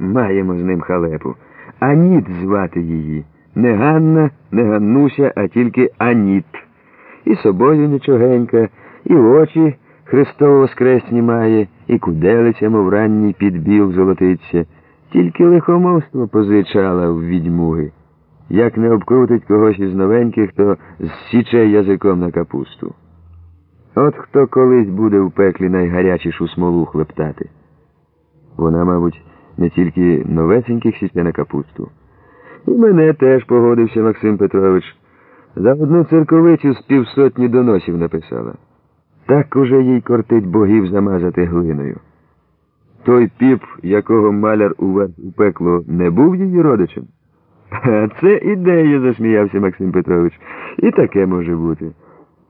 маємо з ним халепу. Аніт звати її. Не Ганна, не Ганнуся, а тільки Аніт. І собою нічогенька, і очі Христово воскресні має, і куделиця, мов ранній підбіл золотиться. Тільки лихомовство позичала в відьмуги. Як не обкрутить когось із новеньких, то зсіче язиком на капусту. От хто колись буде в пеклі найгарячішу смолу хлептати. Вона, мабуть, не тільки новесеньких січе на капусту. І мене теж погодився Максим Петрович. За одну церковицю з півсотні доносів написала. Так уже їй кортить богів замазати глиною. Той піп, якого маляр увез у пекло, не був її родичем? А це ідея, засміявся Максим Петрович. І таке може бути.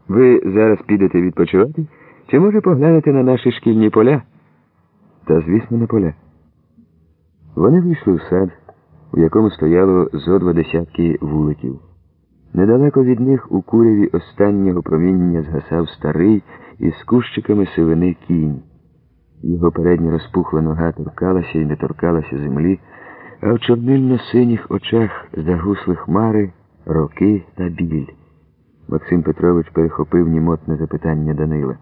Ви зараз підете відпочивати? Чи може поглянете на наші шкільні поля? Та, звісно, не поля. Вони вийшли в сад, у якому стояло зо два десятки вуликів. Недалеко від них у куряві останнього проміння згасав старий із кущиками сивини кінь. Його передня розпухла нога торкалася і не торкалася землі, а в чорнильно-синіх очах загусли хмари, роки та біль. Максим Петрович перехопив німотне запитання Данила.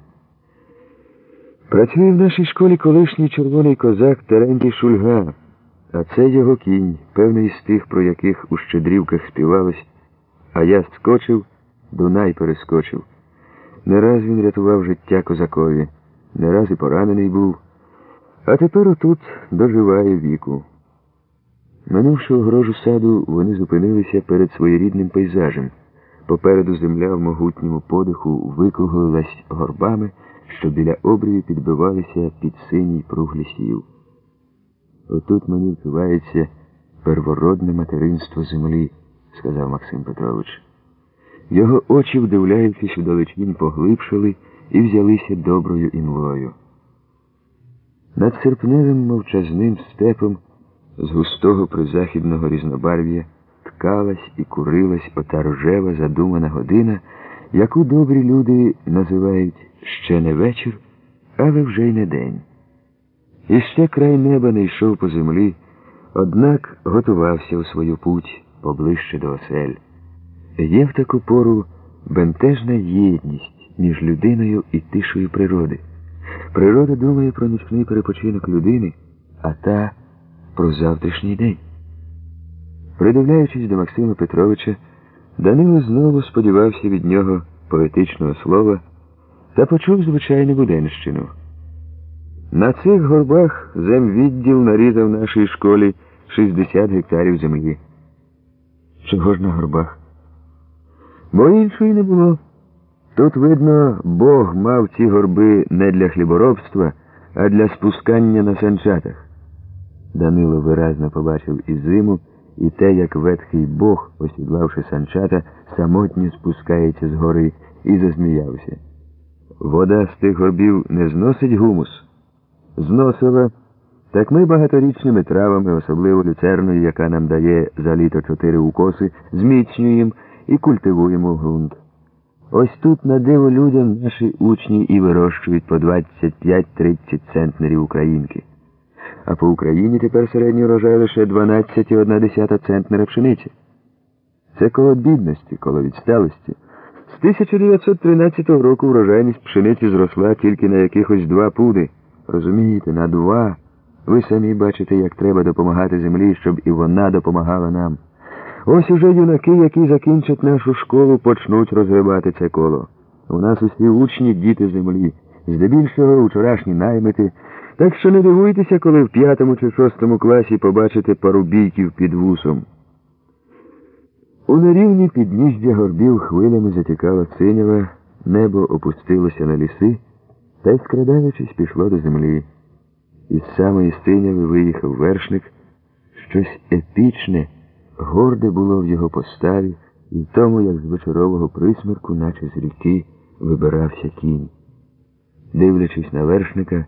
Працює в нашій школі колишній червоний козак Терентій Шульга, а це його кінь, певний із тих, про яких у щедрівках співалось, а я скочив, Дунай перескочив. Не раз він рятував життя козакові, не раз і поранений був, а тепер отут доживає віку. Минувши огорожу саду, вони зупинилися перед своєрідним пейзажем. Попереду земля в могутньому подиху викруглилась горбами, що біля обрію підбивалися під синій пруг лісів. Отут мені вчувається первородне материнство землі, сказав Максим Петрович. Його очі, вдивляючись у далечінь, поглибшили і взялися доброю імлою. Над серпневим мовчазним степом з густого призахідного різнобарв'я ткалась і курилась ота рожева задумана година, яку добрі люди називають ще не вечір, але вже й не день. І ще край неба не йшов по землі, однак готувався у свою путь поближче до осель. Є в таку пору бентежна єдність між людиною і тишою природи. Природа думає про нічний перепочинок людини, а та про завтрашній день. Придивляючись до Максима Петровича, Данило знову сподівався від нього поетичного слова та почув звичайну буденщину. На цих горбах земвідділ нарізав нашій школі 60 гектарів землі. Чого ж на горбах? Бо іншої не було. Тут, видно, Бог мав ці горби не для хліборобства, а для спускання на санчатах. Данило виразно побачив і зиму, і те, як ветхий Бог, осідлавши санчата, самотньо спускається з гори, і засміявся. Вода з тих горбів не зносить гумус. Зносила. Так ми багаторічними травами, особливо люцерною, яка нам дає за літо чотири укоси, зміцнюємо і культивуємо ґрунт. Ось тут на диво людям наші учні і вирощують по 25-30 центнерів українки. А по Україні тепер середній урожай лише 12,1 центнера пшениці. Це коло бідності, коло відсталості. З 1913 року врожайність пшениці зросла тільки на якихось два пуди. Розумієте, на два. Ви самі бачите, як треба допомагати землі, щоб і вона допомагала нам. Ось уже юнаки, які закінчать нашу школу, почнуть розгребати це коло. У нас усі учні діти землі, здебільшого вчорашні наймити. Так що не дивуйтеся, коли в п'ятому чи шостому класі побачите парубійків під вусом. У нерівні підніжжя горбів хвилями затікала синява, небо опустилося на ліси, та й, скрадаючись, пішло до землі. Із самої синяви виїхав вершник, щось епічне, горде було в його поставі і в тому, як з вечорового присмерку, наче з ріки, вибирався кінь. Дивлячись на вершника,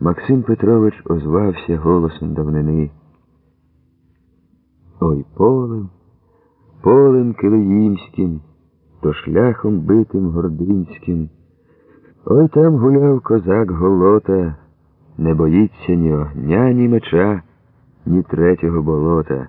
Максим Петрович озвався голосом давнини. Ой полем, полем килиїмським, то шляхом битим гординським. Ой там гуляв козак голота, не боїться ні огня, ні меча, ні третього болота.